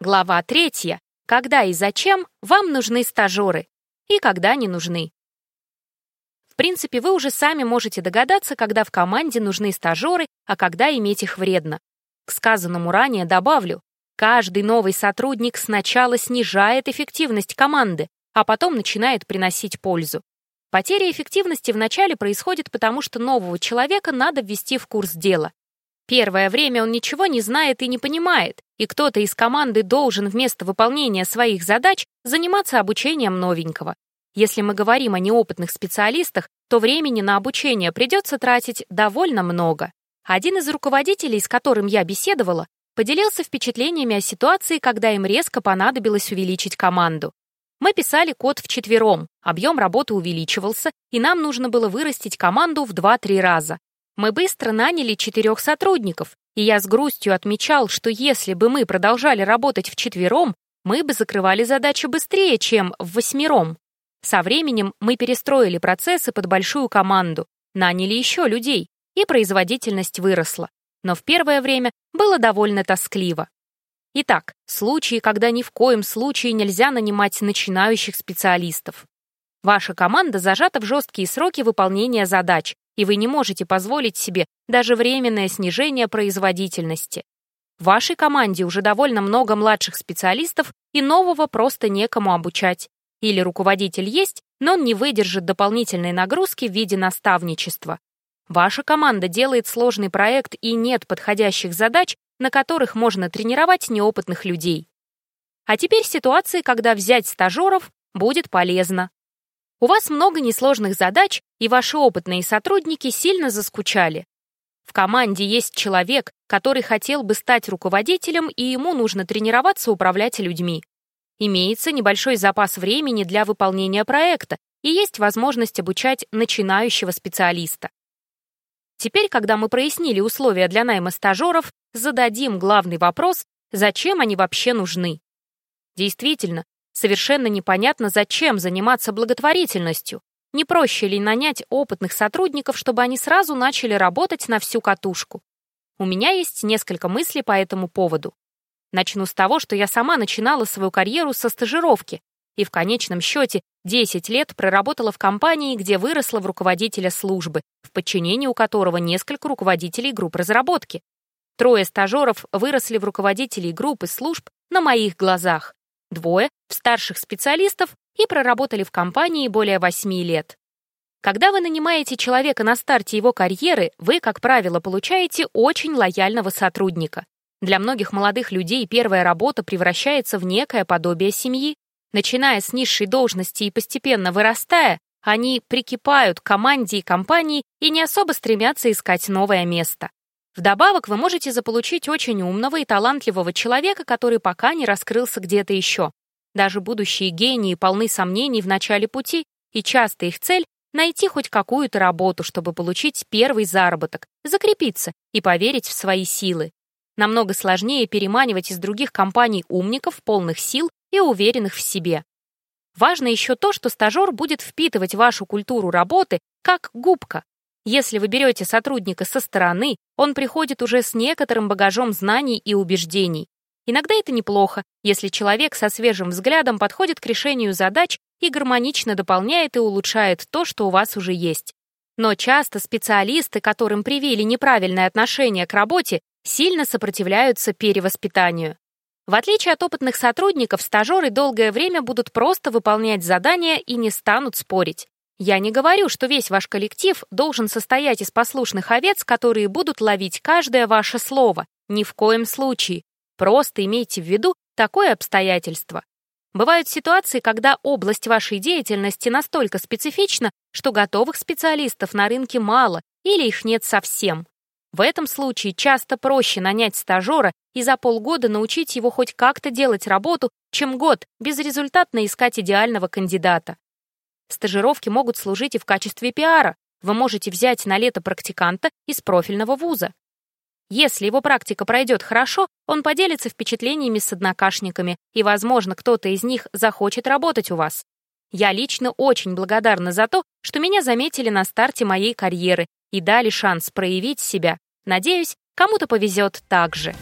Глава третья. Когда и зачем вам нужны стажеры и когда не нужны. В принципе, вы уже сами можете догадаться, когда в команде нужны стажеры, а когда иметь их вредно. К сказанному ранее добавлю, каждый новый сотрудник сначала снижает эффективность команды, а потом начинает приносить пользу. Потеря эффективности вначале происходит потому, что нового человека надо ввести в курс дела. Первое время он ничего не знает и не понимает, и кто-то из команды должен вместо выполнения своих задач заниматься обучением новенького. Если мы говорим о неопытных специалистах, то времени на обучение придется тратить довольно много. Один из руководителей, с которым я беседовала, поделился впечатлениями о ситуации, когда им резко понадобилось увеличить команду. Мы писали код вчетвером, объем работы увеличивался, и нам нужно было вырастить команду в 2-3 раза. Мы быстро наняли четырех сотрудников, и я с грустью отмечал, что если бы мы продолжали работать вчетвером, мы бы закрывали задачи быстрее, чем в восьмером. Со временем мы перестроили процессы под большую команду, наняли еще людей, и производительность выросла. Но в первое время было довольно тоскливо. Итак, случаи, когда ни в коем случае нельзя нанимать начинающих специалистов. Ваша команда зажата в жесткие сроки выполнения задач, и вы не можете позволить себе даже временное снижение производительности. В вашей команде уже довольно много младших специалистов, и нового просто некому обучать. Или руководитель есть, но он не выдержит дополнительной нагрузки в виде наставничества. Ваша команда делает сложный проект и нет подходящих задач, на которых можно тренировать неопытных людей. А теперь ситуации, когда взять стажеров будет полезно. У вас много несложных задач, и ваши опытные сотрудники сильно заскучали. В команде есть человек, который хотел бы стать руководителем, и ему нужно тренироваться управлять людьми. Имеется небольшой запас времени для выполнения проекта, и есть возможность обучать начинающего специалиста. Теперь, когда мы прояснили условия для найма стажеров, зададим главный вопрос, зачем они вообще нужны. Действительно, совершенно непонятно, зачем заниматься благотворительностью. Не проще ли нанять опытных сотрудников, чтобы они сразу начали работать на всю катушку? У меня есть несколько мыслей по этому поводу. Начну с того, что я сама начинала свою карьеру со стажировки, и в конечном счете 10 лет проработала в компании, где выросла в руководителя службы, в подчинении у которого несколько руководителей групп разработки. Трое стажеров выросли в руководителей группы служб на моих глазах. Двое — в старших специалистов и проработали в компании более 8 лет. Когда вы нанимаете человека на старте его карьеры, вы, как правило, получаете очень лояльного сотрудника. Для многих молодых людей первая работа превращается в некое подобие семьи. Начиная с низшей должности и постепенно вырастая, они прикипают к команде и компании и не особо стремятся искать новое место. Вдобавок, вы можете заполучить очень умного и талантливого человека, который пока не раскрылся где-то еще. Даже будущие гении полны сомнений в начале пути, и часто их цель — найти хоть какую-то работу, чтобы получить первый заработок, закрепиться и поверить в свои силы. Намного сложнее переманивать из других компаний умников, полных сил и уверенных в себе. Важно еще то, что стажер будет впитывать вашу культуру работы как губка. Если вы берете сотрудника со стороны, он приходит уже с некоторым багажом знаний и убеждений. Иногда это неплохо, если человек со свежим взглядом подходит к решению задач и гармонично дополняет и улучшает то, что у вас уже есть. Но часто специалисты, которым привили неправильное отношение к работе, сильно сопротивляются перевоспитанию. В отличие от опытных сотрудников, стажеры долгое время будут просто выполнять задания и не станут спорить. Я не говорю, что весь ваш коллектив должен состоять из послушных овец, которые будут ловить каждое ваше слово. Ни в коем случае. Просто имейте в виду такое обстоятельство. Бывают ситуации, когда область вашей деятельности настолько специфична, что готовых специалистов на рынке мало или их нет совсем. В этом случае часто проще нанять стажера и за полгода научить его хоть как-то делать работу, чем год безрезультатно искать идеального кандидата. Стажировки могут служить и в качестве пиара. Вы можете взять на лето практиканта из профильного вуза. Если его практика пройдет хорошо, он поделится впечатлениями с однокашниками, и, возможно, кто-то из них захочет работать у вас. Я лично очень благодарна за то, что меня заметили на старте моей карьеры и дали шанс проявить себя. Надеюсь, кому-то повезет так же.